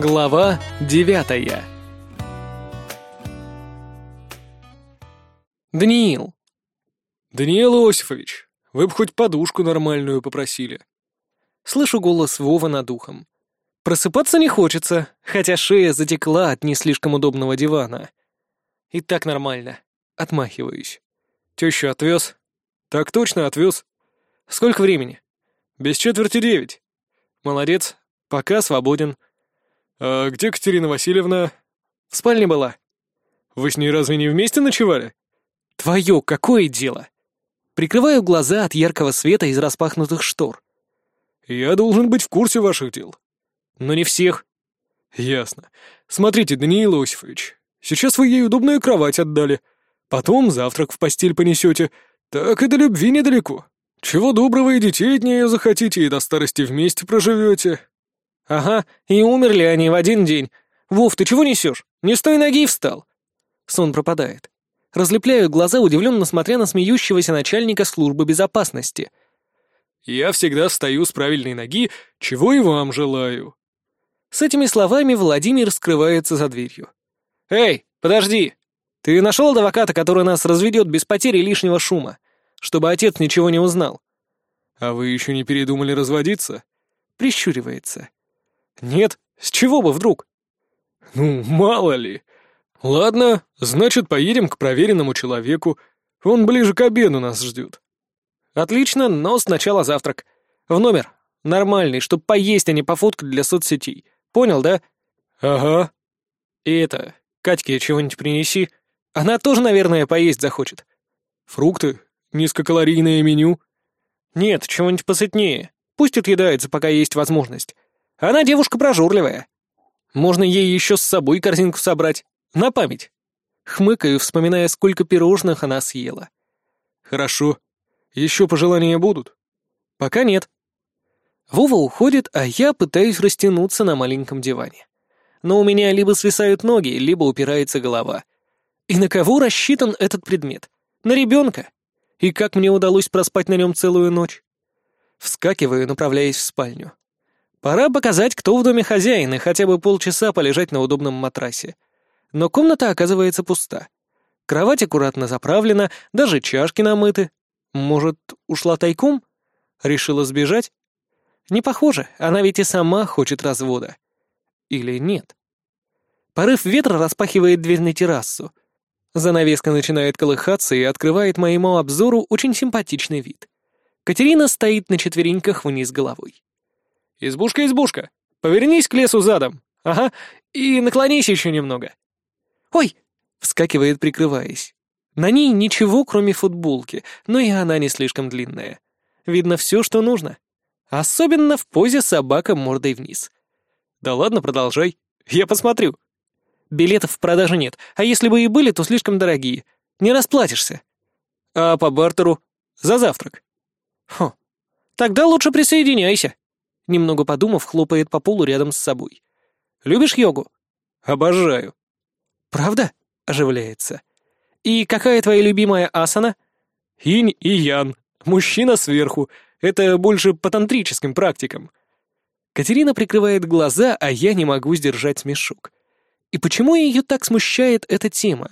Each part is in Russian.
Глава девятая Даниил. «Даниил Иосифович, вы бы хоть подушку нормальную попросили». Слышу голос Вова над ухом. Просыпаться не хочется, хотя шея затекла от не слишком удобного дивана. И так нормально. Отмахиваюсь. Тещу отвез? Так точно отвез. Сколько времени? Без четверти девять. Молодец. Пока свободен. А где Катерина Васильевна? В спальне была. Вы с ней разве не вместе ночевали? Твое какое дело? Прикрываю глаза от яркого света из распахнутых штор. Я должен быть в курсе ваших дел. Но не всех. Ясно. Смотрите, Даниил Иосифович, сейчас вы ей удобную кровать отдали. Потом завтрак в постель понесете. Так и до любви недалеко. Чего доброго и детей от нее захотите, и до старости вместе проживете. Ага, и умерли они в один день. Вов, ты чего несешь? Не с той ноги встал. Сон пропадает. Разлепляю глаза, удивленно смотря на смеющегося начальника службы безопасности. «Я всегда встаю с правильной ноги, чего и вам желаю». С этими словами Владимир скрывается за дверью. «Эй, подожди! Ты нашел адвоката, который нас разведет без потери лишнего шума, чтобы отец ничего не узнал?» «А вы еще не передумали разводиться?» Прищуривается. «Нет, с чего бы вдруг?» «Ну, мало ли. Ладно, значит, поедем к проверенному человеку. Он ближе к обеду нас ждет». «Отлично, но сначала завтрак. В номер. Нормальный, чтоб поесть, а не пофоткать для соцсетей. Понял, да?» «Ага». «И это, Катьке чего-нибудь принеси. Она тоже, наверное, поесть захочет». «Фрукты? Низкокалорийное меню?» «Нет, чего-нибудь посытнее. Пусть отъедается, пока есть возможность. Она девушка прожорливая. Можно ей еще с собой корзинку собрать. На память». Хмыкаю, вспоминая, сколько пирожных она съела. «Хорошо. Еще пожелания будут?» «Пока нет». Вова уходит, а я пытаюсь растянуться на маленьком диване. Но у меня либо свисают ноги, либо упирается голова. И на кого рассчитан этот предмет? На ребенка? И как мне удалось проспать на нем целую ночь? Вскакиваю, направляясь в спальню. Пора показать, кто в доме хозяин, и хотя бы полчаса полежать на удобном матрасе. Но комната оказывается пуста. Кровать аккуратно заправлена, даже чашки намыты. Может, ушла тайком? Решила сбежать? Не похоже, она ведь и сама хочет развода. Или нет? Порыв ветра распахивает дверь на террасу. Занавеска начинает колыхаться и открывает моему обзору очень симпатичный вид. Катерина стоит на четвереньках вниз головой. «Избушка, избушка! Повернись к лесу задом! Ага, и наклонись еще немного!» «Ой!» — вскакивает, прикрываясь. На ней ничего, кроме футболки, но и она не слишком длинная. Видно все, что нужно. Особенно в позе собака мордой вниз. «Да ладно, продолжай. Я посмотрю». Билетов в продаже нет, а если бы и были, то слишком дорогие. Не расплатишься. А по бартеру? За завтрак. Хо. Тогда лучше присоединяйся. Немного подумав, хлопает по полу рядом с собой. Любишь йогу? Обожаю. Правда? Оживляется. И какая твоя любимая асана? Инь и ян. Мужчина сверху. Это больше по тантрическим практикам. Катерина прикрывает глаза, а я не могу сдержать смешок. И почему ее так смущает эта тема?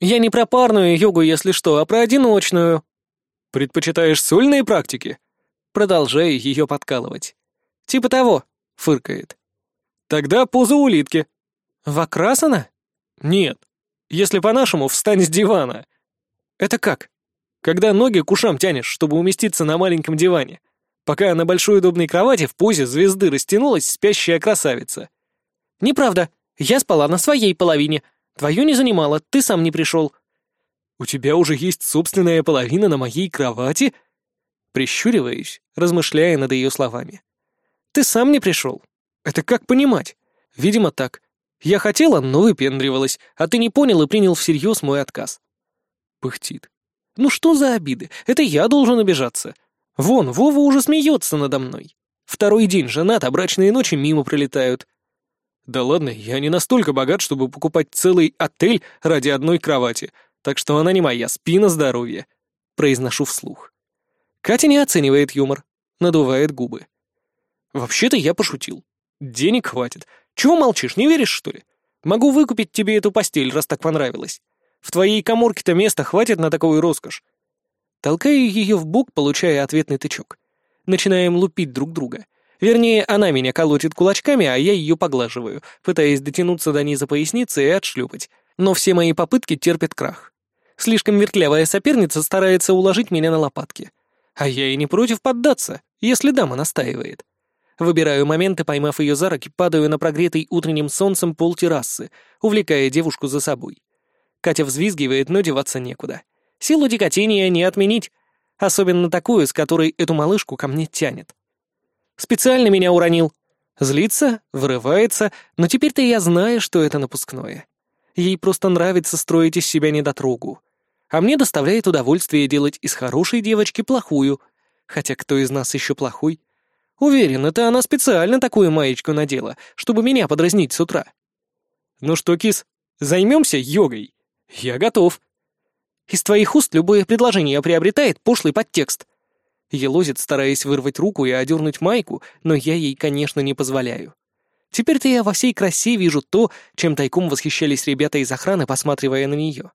Я не про парную йогу, если что, а про одиночную. Предпочитаешь сольные практики? Продолжаю ее подкалывать. Типа того, фыркает. Тогда поза улитки. Вакрасана? Нет. Если по-нашему, встань с дивана. Это как? Когда ноги к ушам тянешь, чтобы уместиться на маленьком диване. Пока на большой удобной кровати в позе звезды растянулась спящая красавица. Неправда. Я спала на своей половине. Твою не занимала, ты сам не пришел. У тебя уже есть собственная половина на моей кровати? Прищуриваюсь, размышляя над ее словами. Ты сам не пришел. Это как понимать? Видимо, так. Я хотела, но выпендривалась, а ты не понял и принял всерьез мой отказ. Пыхтит. Ну что за обиды? Это я должен обижаться. Вон, Вова уже смеется надо мной. Второй день женат, а брачные ночи мимо пролетают. Да ладно, я не настолько богат, чтобы покупать целый отель ради одной кровати, так что она не моя, спи на здоровье. Произношу вслух. Катя не оценивает юмор, надувает губы. Вообще-то я пошутил. Денег хватит. Чего молчишь, не веришь, что ли? Могу выкупить тебе эту постель, раз так понравилось. В твоей коморке-то места хватит на такую роскошь. Толкаю ее в бок, получая ответный тычок. Начинаем лупить друг друга. Вернее, она меня колотит кулачками, а я ее поглаживаю, пытаясь дотянуться до низа поясницы и отшлепать. Но все мои попытки терпят крах. Слишком вертлявая соперница старается уложить меня на лопатки. А я и не против поддаться, если дама настаивает. Выбираю момент и, поймав ее за руки, падаю на прогретый утренним солнцем пол террасы, увлекая девушку за собой. Катя взвизгивает, но деваться некуда. Силу дикотения не отменить, особенно такую, с которой эту малышку ко мне тянет. Специально меня уронил. Злится, вырывается, но теперь-то я знаю, что это напускное. Ей просто нравится строить из себя недотрогу. А мне доставляет удовольствие делать из хорошей девочки плохую. Хотя кто из нас еще плохой? Уверен, это она специально такую маечку надела, чтобы меня подразнить с утра. Ну что, кис, займемся йогой? Я готов. Из твоих уст любое предложение приобретает пошлый подтекст. Елозит, стараясь вырвать руку и одернуть майку, но я ей, конечно, не позволяю. Теперь-то я во всей красе вижу то, чем тайком восхищались ребята из охраны, посматривая на нее.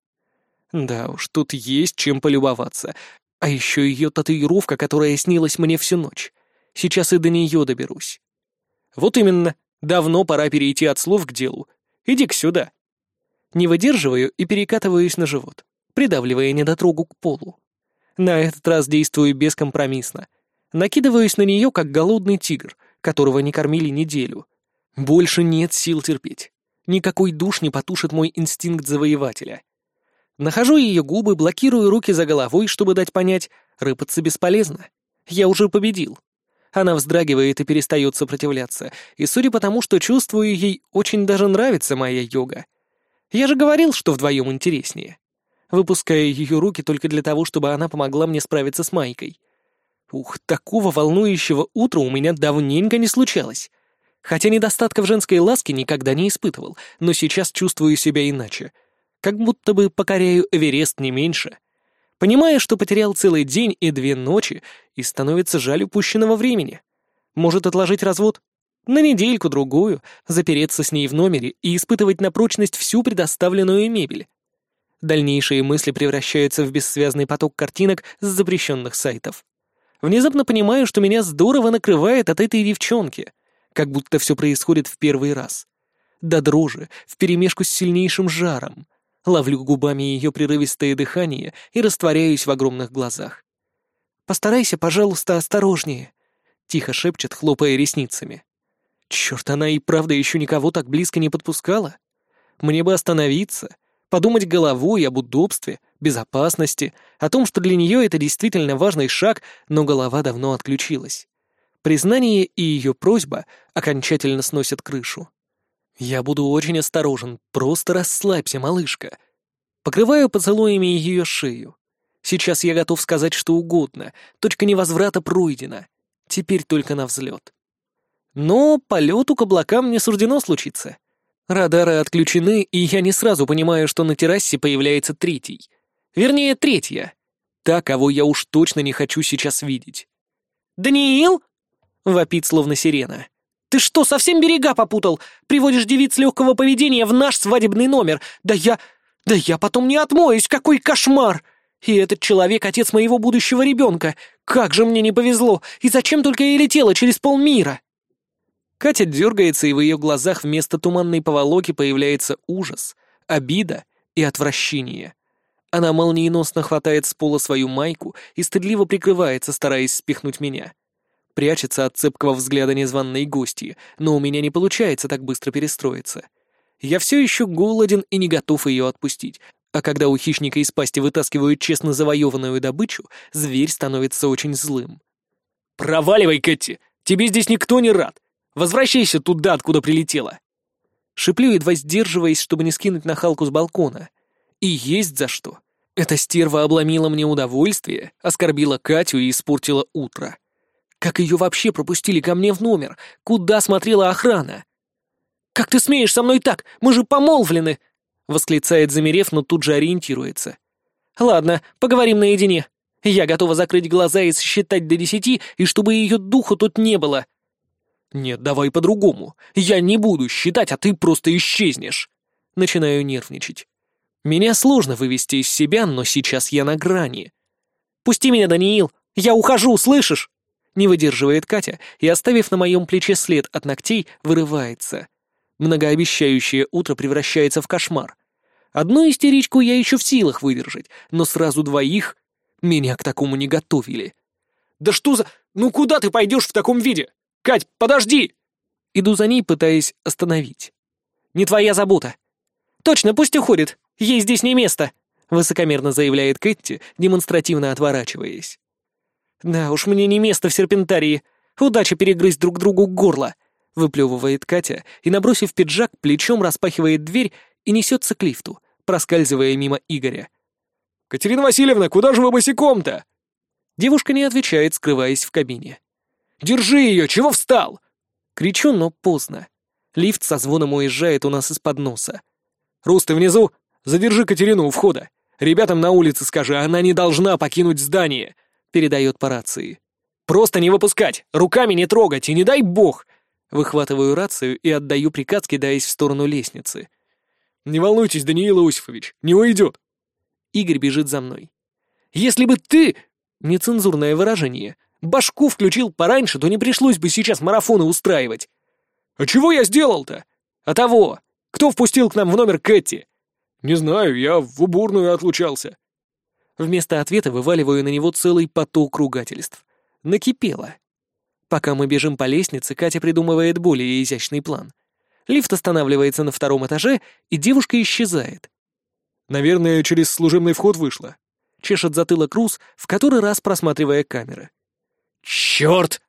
Да уж, тут есть чем полюбоваться. А еще ее татуировка, которая снилась мне всю ночь. Сейчас и до нее доберусь. Вот именно, давно пора перейти от слов к делу. Иди-ка сюда. Не выдерживаю и перекатываюсь на живот, придавливая недотрогу к полу. На этот раз действую бескомпромиссно. Накидываюсь на нее, как голодный тигр, которого не кормили неделю — больше нет сил терпеть. Никакой душ не потушит мой инстинкт завоевателя. Нахожу ее губы, блокирую руки за головой, чтобы дать понять, рыпаться бесполезно. Я уже победил. Она вздрагивает и перестает сопротивляться, и судя по тому, что чувствую, ей очень даже нравится моя йога. Я же говорил, что вдвоем интереснее. Выпускаю ее руки только для того, чтобы она помогла мне справиться с Майкой. Ух, такого волнующего утра у меня давненько не случалось. Хотя недостатков женской ласки никогда не испытывал, но сейчас чувствую себя иначе. Как будто бы покоряю Эверест не меньше. Понимая, что потерял целый день и две ночи, и становится жаль упущенного времени. Может отложить развод? На недельку-другую, запереться с ней в номере и испытывать на прочность всю предоставленную мебель. Дальнейшие мысли превращаются в бессвязный поток картинок с запрещенных сайтов. Внезапно понимаю, что меня здорово накрывает от этой девчонки как будто все происходит в первый раз. До дрожи, вперемешку с сильнейшим жаром. Ловлю губами ее прерывистое дыхание и растворяюсь в огромных глазах. «Постарайся, пожалуйста, осторожнее», — тихо шепчет, хлопая ресницами. Черт, она и правда еще никого так близко не подпускала. Мне бы остановиться, подумать головой об удобстве, безопасности, о том, что для нее это действительно важный шаг, но голова давно отключилась. Признание и ее просьба окончательно сносят крышу. Я буду очень осторожен, просто расслабься, малышка. Покрываю поцелуями ее шею. Сейчас я готов сказать что угодно, точка невозврата пройдена. Теперь только на взлет. Но полету к облакам не суждено случиться. Радары отключены, и я не сразу понимаю, что на террасе появляется третий. Вернее, третья. Та, кого я уж точно не хочу сейчас видеть. «Даниил?» Вопит, словно сирена. «Ты что, совсем берега попутал? Приводишь девиц легкого поведения в наш свадебный номер? Да я... Да я потом не отмоюсь, какой кошмар! И этот человек — отец моего будущего ребенка. Как же мне не повезло! И зачем только я летела через полмира?» Катя дергается, и в ее глазах вместо туманной поволоки появляется ужас, обида и отвращение. Она молниеносно хватает с пола свою майку и стыдливо прикрывается, стараясь спихнуть меня прячется от цепкого взгляда незваной гости, но у меня не получается так быстро перестроиться. Я все еще голоден и не готов ее отпустить, а когда у хищника из пасти вытаскивают честно завоеванную добычу, зверь становится очень злым. «Проваливай, Кэти! Тебе здесь никто не рад! Возвращайся туда, откуда прилетела!» Шиплю, едва сдерживаясь, чтобы не скинуть нахалку с балкона. И есть за что. Эта стерва обломила мне удовольствие, оскорбила Катю и испортила утро. Как ее вообще пропустили ко мне в номер? Куда смотрела охрана? «Как ты смеешь со мной так? Мы же помолвлены!» Восклицает, замерев, но тут же ориентируется. «Ладно, поговорим наедине. Я готова закрыть глаза и сосчитать до десяти, и чтобы ее духу тут не было». Нет, давай по-другому. Я не буду считать, а ты просто исчезнешь. Начинаю нервничать. Меня сложно вывести из себя, но сейчас я на грани. Пусти меня, Даниил! Я ухожу, слышишь? Не выдерживает Катя и, оставив на моем плече след от ногтей, вырывается. Многообещающее утро превращается в кошмар. Одну истеричку я еще в силах выдержать, но сразу двоих меня к такому не готовили. «Да что за... Ну куда ты пойдешь в таком виде? Кать, подожди!» Иду за ней, пытаясь остановить. «Не твоя забота!» «Точно, пусть уходит! Ей здесь не место!» Высокомерно заявляет Кэтти, демонстративно отворачиваясь. «Да уж мне не место в серпентарии. Удача перегрызть друг другу горло!» Выплевывает Катя и, набросив пиджак, плечом распахивает дверь и несется к лифту, проскальзывая мимо Игоря. «Катерина Васильевна, куда же вы босиком-то?» Девушка не отвечает, скрываясь в кабине. «Держи ее! Чего встал?» Кричу, но поздно. Лифт со звоном уезжает у нас из-под носа. «Рус, ты внизу? Задержи Катерину у входа. Ребятам на улице скажи, она не должна покинуть здание», — передает по рации. «Просто не выпускать, руками не трогать, и не дай бог!» Выхватываю рацию и отдаю приказ, кидаясь в сторону лестницы. «Не волнуйтесь, Даниил Иосифович, не уйдет!» Игорь бежит за мной. «Если бы ты...» Нецензурное выражение. «Башку включил пораньше, то не пришлось бы сейчас марафоны устраивать». «А чего я сделал-то?» «А того! Кто впустил к нам в номер Кэти?» «Не знаю, я в уборную отлучался». Вместо ответа вываливаю на него целый поток ругательств. Накипело. Пока мы бежим по лестнице, Катя придумывает более изящный план. Лифт останавливается на втором этаже, и девушка исчезает. Наверное, через служебный вход вышла. Чешет затылок Рус, в который раз просматривая камеры. «Черт!»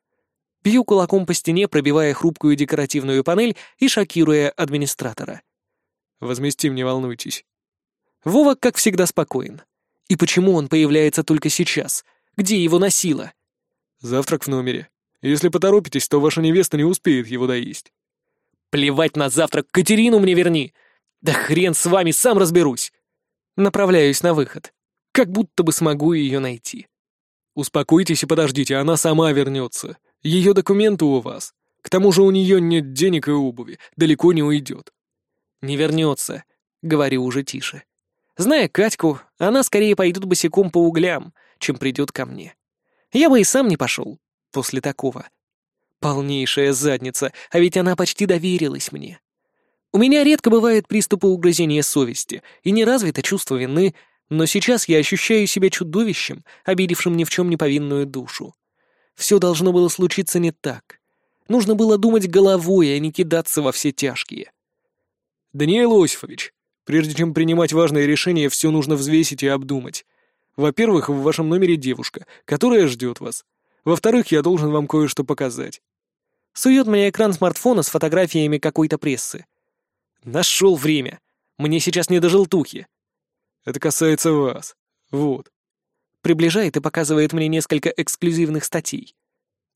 Бью кулаком по стене, пробивая хрупкую декоративную панель и шокируя администратора. «Возместим, не волнуйтесь». Вова, как всегда, спокоен. И почему он появляется только сейчас? Где его носило? «Завтрак в номере. Если поторопитесь, то ваша невеста не успеет его доесть». «Плевать на завтрак, Катерину мне верни! Да хрен с вами, сам разберусь!» Направляюсь на выход. Как будто бы смогу ее найти. «Успокойтесь и подождите, она сама вернется. Ее документы у вас. К тому же у нее нет денег и обуви, далеко не уйдет». «Не вернется», — говорю уже тише. Зная Катьку, она скорее пойдет босиком по углям, чем придет ко мне. Я бы и сам не пошел после такого. Полнейшая задница, а ведь она почти доверилась мне. У меня редко бывают приступы угрызения совести и не развито чувство вины, но сейчас я ощущаю себя чудовищем, обидевшим ни в чем не повинную душу. Все должно было случиться не так. Нужно было думать головой, а не кидаться во все тяжкие. «Даниил Осифович, прежде чем принимать важные решения, все нужно взвесить и обдумать. Во-первых, в вашем номере девушка, которая ждет вас. Во-вторых, я должен вам кое-что показать». Сует мне экран смартфона с фотографиями какой-то прессы. Нашел время. Мне сейчас не до желтухи. Это касается вас. Вот. Приближает и показывает мне несколько эксклюзивных статей.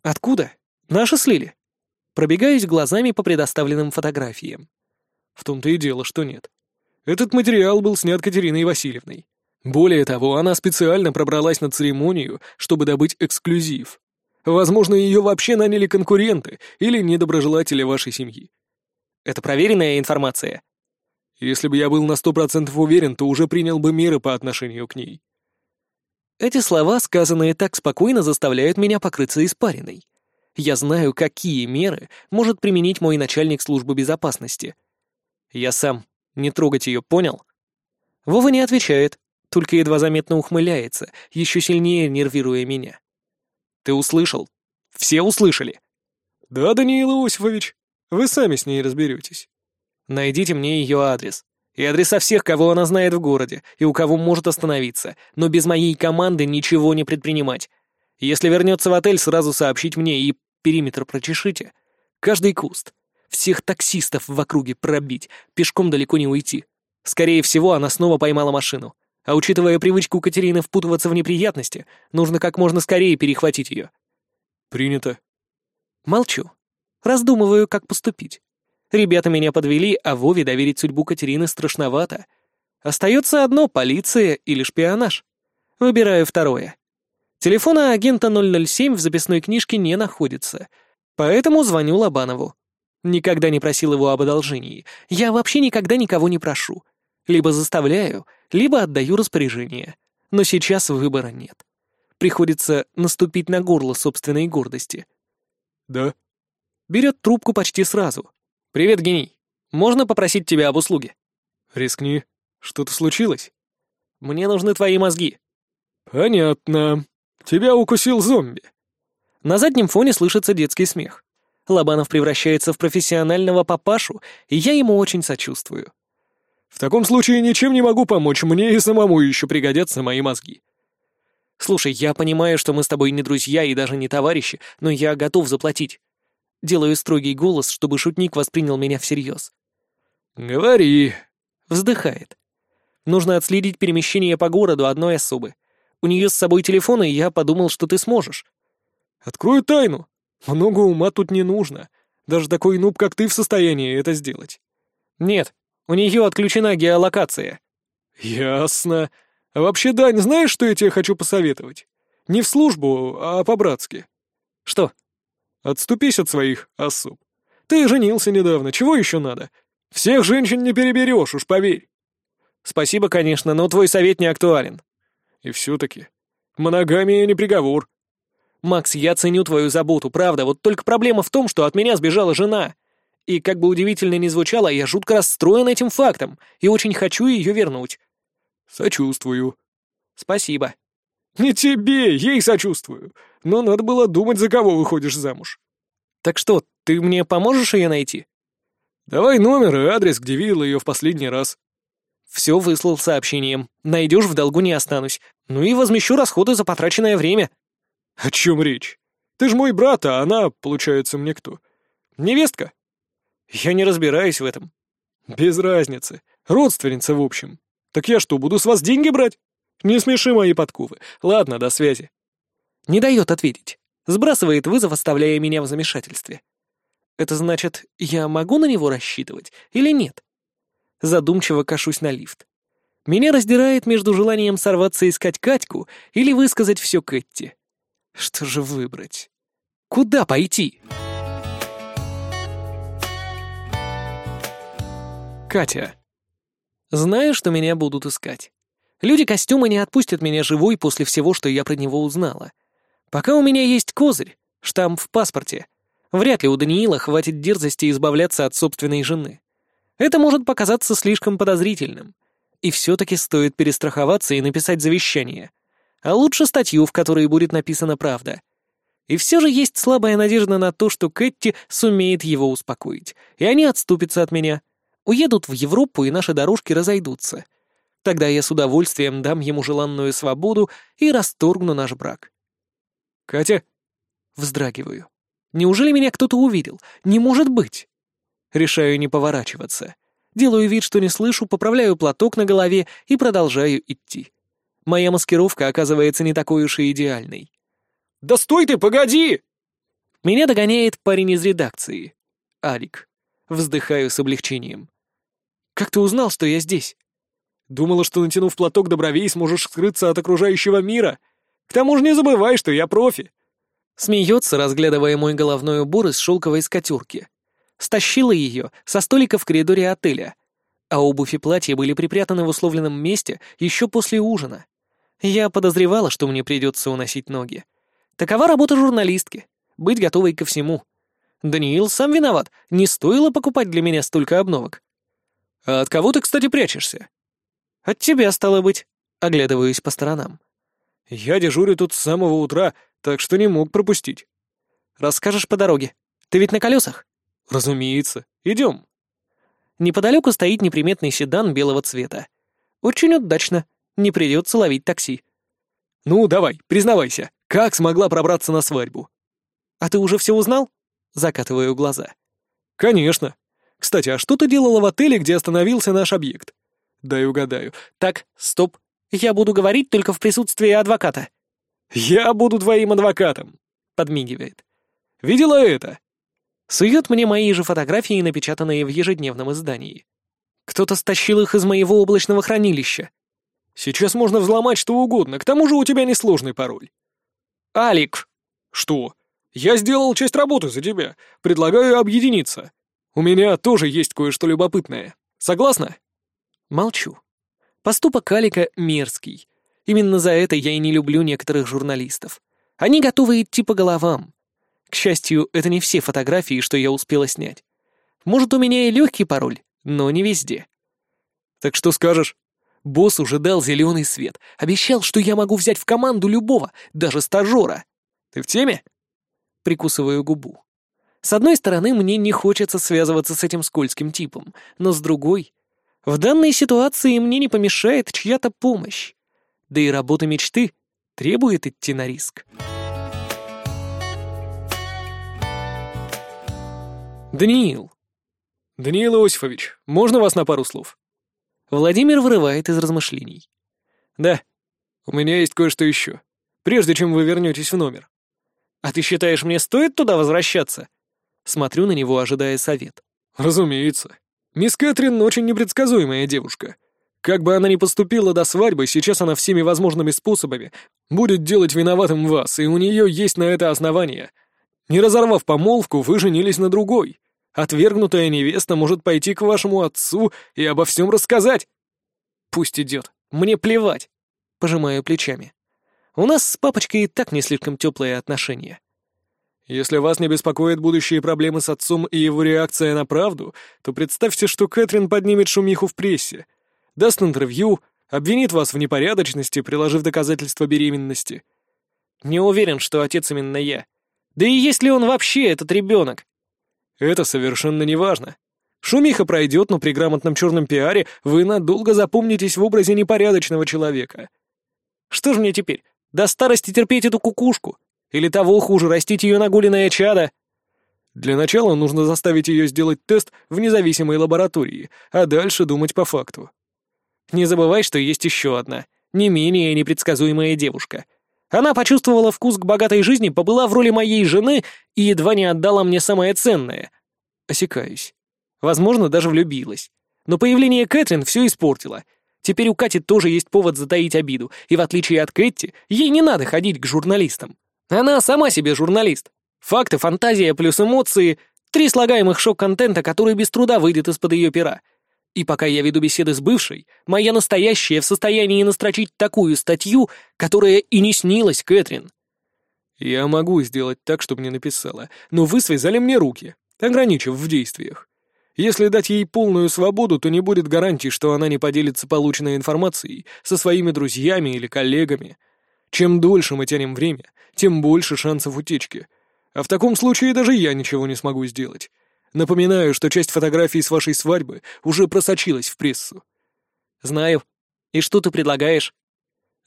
Откуда? Наши слили? Пробегаюсь глазами по предоставленным фотографиям. В том-то и дело, что нет. Этот материал был снят Катериной Васильевной. Более того, она специально пробралась на церемонию, чтобы добыть эксклюзив. Возможно, ее вообще наняли конкуренты или недоброжелатели вашей семьи. Это проверенная информация? Если бы я был на сто процентов уверен, то уже принял бы меры по отношению к ней. Эти слова, сказанные так спокойно, заставляют меня покрыться испариной. Я знаю, какие меры может применить мой начальник службы безопасности. Я сам. Не трогать ее, понял? Вова не отвечает, только едва заметно ухмыляется, еще сильнее нервируя меня. Ты услышал? Все услышали? Да, Даниил Иосифович. Вы сами с ней разберетесь. Найдите мне ее адрес. И адреса всех, кого она знает в городе, и у кого может остановиться, но без моей команды ничего не предпринимать. Если вернется в отель, сразу сообщить мне и периметр прочешите. Каждый куст. Всех таксистов в округе пробить, пешком далеко не уйти. Скорее всего, она снова поймала машину. А учитывая привычку Катерины впутываться в неприятности, нужно как можно скорее перехватить ее. Принято. Молчу. Раздумываю, как поступить. Ребята меня подвели, а Вове доверить судьбу Катерины страшновато. Остается одно — полиция или шпионаж. Выбираю второе. Телефона агента 007 в записной книжке не находится. Поэтому звоню Лобанову. Никогда не просил его об одолжении. Я вообще никогда никого не прошу. Либо заставляю, либо отдаю распоряжение. Но сейчас выбора нет. Приходится наступить на горло собственной гордости. «Да?» Берет трубку почти сразу. «Привет, гений. Можно попросить тебя об услуге?» «Рискни. Что-то случилось?» «Мне нужны твои мозги». «Понятно. Тебя укусил зомби». На заднем фоне слышится детский смех. Лобанов превращается в профессионального папашу, и я ему очень сочувствую. «В таком случае ничем не могу помочь, мне и самому еще пригодятся мои мозги». «Слушай, я понимаю, что мы с тобой не друзья и даже не товарищи, но я готов заплатить. Делаю строгий голос, чтобы шутник воспринял меня всерьез. «Говори», — вздыхает. «Нужно отследить перемещение по городу одной особы. У нее с собой телефон, и я подумал, что ты сможешь». «Открою тайну. Много ума тут не нужно. Даже такой нуб, как ты, в состоянии это сделать». «Нет, у нее отключена геолокация». «Ясно. А вообще, Дань, знаешь, что я тебе хочу посоветовать? Не в службу, а по-братски». «Что?» «Отступись от своих особ. Ты женился недавно, чего еще надо? Всех женщин не переберешь, уж поверь». «Спасибо, конечно, но твой совет не актуален». «И все-таки. Моногамия не приговор». «Макс, я ценю твою заботу, правда, вот только проблема в том, что от меня сбежала жена. И как бы удивительно ни звучало, я жутко расстроен этим фактом и очень хочу ее вернуть». «Сочувствую». «Спасибо». «Не тебе, ей сочувствую. Но надо было думать, за кого выходишь замуж». «Так что, ты мне поможешь ее найти?» «Давай номер и адрес, где видел ее в последний раз». «Все выслал сообщением. Найдешь, в долгу не останусь. Ну и возмещу расходы за потраченное время». «О чем речь? Ты же мой брат, а она, получается, мне кто? Невестка?» «Я не разбираюсь в этом». «Без разницы. Родственница, в общем. Так я что, буду с вас деньги брать? Не смеши мои подковы. Ладно, до связи». Не дает ответить. Сбрасывает вызов, оставляя меня в замешательстве. Это значит, я могу на него рассчитывать или нет? Задумчиво кашусь на лифт. Меня раздирает между желанием сорваться искать Катьку или высказать все Кэтти. Что же выбрать? Куда пойти? Катя. Знаю, что меня будут искать. Люди-костюмы не отпустят меня живой после всего, что я про него узнала. Пока у меня есть козырь, штамп в паспорте, вряд ли у Даниила хватит дерзости избавляться от собственной жены. Это может показаться слишком подозрительным. И все-таки стоит перестраховаться и написать завещание. А лучше статью, в которой будет написана правда. И все же есть слабая надежда на то, что Кэтти сумеет его успокоить, и они отступятся от меня. Уедут в Европу, и наши дорожки разойдутся. Тогда я с удовольствием дам ему желанную свободу и расторгну наш брак. «Катя?» Вздрагиваю. Неужели меня кто-то увидел? Не может быть! Решаю не поворачиваться. Делаю вид, что не слышу, поправляю платок на голове и продолжаю идти. Моя маскировка оказывается не такой уж и идеальной. «Да стой ты, погоди!» Меня догоняет парень из редакции. Алик. Вздыхаю с облегчением. «Как ты узнал, что я здесь?» «Думала, что, натянув платок до бровей, сможешь скрыться от окружающего мира. К тому же не забывай, что я профи». Смеется, разглядывая мой головной убор из шелковой скатерки. Стащила ее со столика в коридоре отеля. А обувь и платье были припрятаны в условленном месте еще после ужина. Я подозревала, что мне придется уносить ноги. Такова работа журналистки — быть готовой ко всему. Даниил сам виноват, не стоило покупать для меня столько обновок. «А от кого ты, кстати, прячешься?» «От тебя, стало быть», — оглядываюсь по сторонам. «Я дежурю тут с самого утра, так что не мог пропустить». «Расскажешь по дороге. Ты ведь на колесах?» «Разумеется. Идем». Неподалеку стоит неприметный седан белого цвета. Очень удачно. Не придется ловить такси. «Ну, давай, признавайся, как смогла пробраться на свадьбу?» «А ты уже все узнал?» Закатываю глаза. «Конечно. Кстати, а что ты делала в отеле, где остановился наш объект?» «Дай угадаю. Так, стоп. Я буду говорить только в присутствии адвоката». «Я буду твоим адвокатом», — подмигивает. «Видела это?» Сует мне мои же фотографии, напечатанные в ежедневном издании. Кто-то стащил их из моего облачного хранилища. Сейчас можно взломать что угодно, к тому же у тебя несложный пароль. «Алик!» «Что? Я сделал часть работы за тебя. Предлагаю объединиться. У меня тоже есть кое-что любопытное. Согласна?» Молчу. Поступок Алика мерзкий. Именно за это я и не люблю некоторых журналистов. Они готовы идти по головам. К счастью, это не все фотографии, что я успела снять. Может, у меня и легкий пароль, но не везде. Так что скажешь? Босс уже дал зеленый свет. Обещал, что я могу взять в команду любого, даже стажера. Ты в теме? Прикусываю губу. С одной стороны, мне не хочется связываться с этим скользким типом, но с другой... В данной ситуации мне не помешает чья-то помощь. Да и работа мечты требует идти на риск. Даниил. Даниил Иосифович, можно вас на пару слов? Владимир вырывает из размышлений. Да. У меня есть кое-что еще. Прежде чем вы вернетесь в номер. А ты считаешь, мне стоит туда возвращаться? Смотрю на него, ожидая совет. Разумеется. Мисс Кэтрин очень непредсказуемая девушка. Как бы она ни поступила до свадьбы, сейчас она всеми возможными способами будет делать виноватым вас, и у нее есть на это основание. Не разорвав помолвку, вы женились на другой. Отвергнутая невеста может пойти к вашему отцу и обо всем рассказать. Пусть идет. Мне плевать. Пожимаю плечами. У нас с папочкой и так не слишком теплые отношения. Если вас не беспокоят будущие проблемы с отцом и его реакция на правду, то представьте, что Кэтрин поднимет шумиху в прессе, даст интервью, обвинит вас в непорядочности, приложив доказательства беременности. Не уверен, что отец именно я. Да и есть ли он вообще этот ребенок? Это совершенно неважно. Шумиха пройдет, но при грамотном черном пиаре вы надолго запомнитесь в образе непорядочного человека. Что ж мне теперь, до старости терпеть эту кукушку? Или того хуже, растить ее нагуленное чадо. Для начала нужно заставить ее сделать тест в независимой лаборатории, а дальше думать по факту. Не забывай, что есть еще одна, не менее непредсказуемая девушка. Она почувствовала вкус к богатой жизни, побыла в роли моей жены и едва не отдала мне самое ценное. Осекаюсь. Возможно, даже влюбилась. Но появление Кэтрин все испортило. Теперь у Кати тоже есть повод затаить обиду, и в отличие от Кэти, ей не надо ходить к журналистам. Она сама себе журналист. Факты, фантазия плюс эмоции — три слагаемых шок-контента, который без труда выйдет из-под ее пера. И пока я веду беседы с бывшей, моя настоящая в состоянии настрочить такую статью, которая и не снилась Кэтрин. Я могу сделать так, чтобы не написала, но вы связали мне руки, ограничив в действиях. Если дать ей полную свободу, то не будет гарантии, что она не поделится полученной информацией со своими друзьями или коллегами. Чем дольше мы тянем время, тем больше шансов утечки. А в таком случае даже я ничего не смогу сделать. Напоминаю, что часть фотографий с вашей свадьбы уже просочилась в прессу. Знаю. И что ты предлагаешь?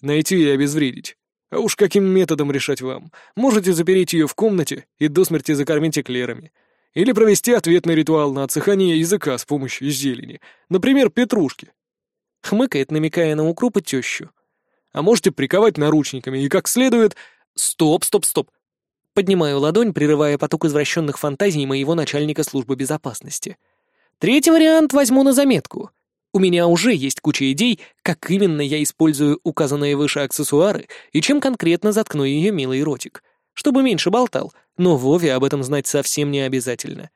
Найти и обезвредить. А уж каким методом решать вам. Можете запереть ее в комнате и до смерти закормить эклерами. Или провести ответный ритуал на отсыхание языка с помощью зелени. Например, петрушки. Хмыкает, намекая на укроп и тещу. А можете приковать наручниками и как следует Стоп, стоп, стоп. Поднимаю ладонь, прерывая поток извращенных фантазий моего начальника службы безопасности. Третий вариант возьму на заметку. У меня уже есть куча идей, как именно я использую указанные выше аксессуары и чем конкретно заткну ее милый ротик, чтобы меньше болтал, но Вове об этом знать совсем не обязательно.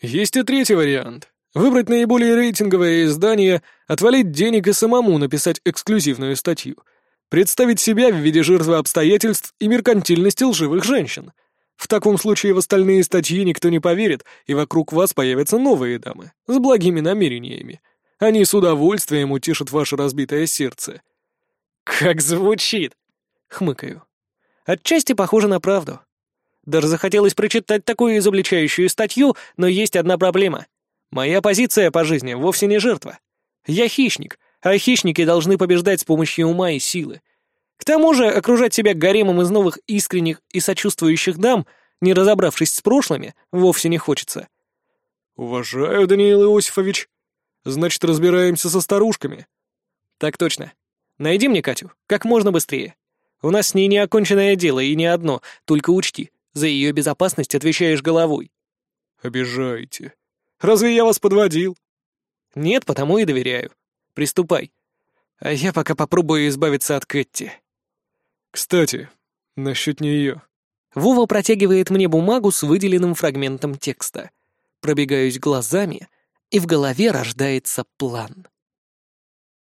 Есть и третий вариант. Выбрать наиболее рейтинговое издание, отвалить денег и самому написать эксклюзивную статью — Представить себя в виде жертвы обстоятельств и меркантильности лживых женщин. В таком случае в остальные статьи никто не поверит, и вокруг вас появятся новые дамы, с благими намерениями. Они с удовольствием утешат ваше разбитое сердце. «Как звучит!» — хмыкаю. Отчасти похоже на правду. Даже захотелось прочитать такую изобличающую статью, но есть одна проблема. Моя позиция по жизни вовсе не жертва. Я хищник, а хищники должны побеждать с помощью ума и силы. К тому же окружать себя гаремом из новых искренних и сочувствующих дам, не разобравшись с прошлыми, вовсе не хочется. «Уважаю, Даниил Иосифович. Значит, разбираемся со старушками». «Так точно. Найди мне Катю, как можно быстрее. У нас с ней неоконченное дело, и не одно, только учти, за ее безопасность отвечаешь головой». «Обижаете. Разве я вас подводил?» «Нет, потому и доверяю. Приступай. А я пока попробую избавиться от Кэтти. Кстати, насчет нее. Вова протягивает мне бумагу с выделенным фрагментом текста. Пробегаюсь глазами, и в голове рождается план.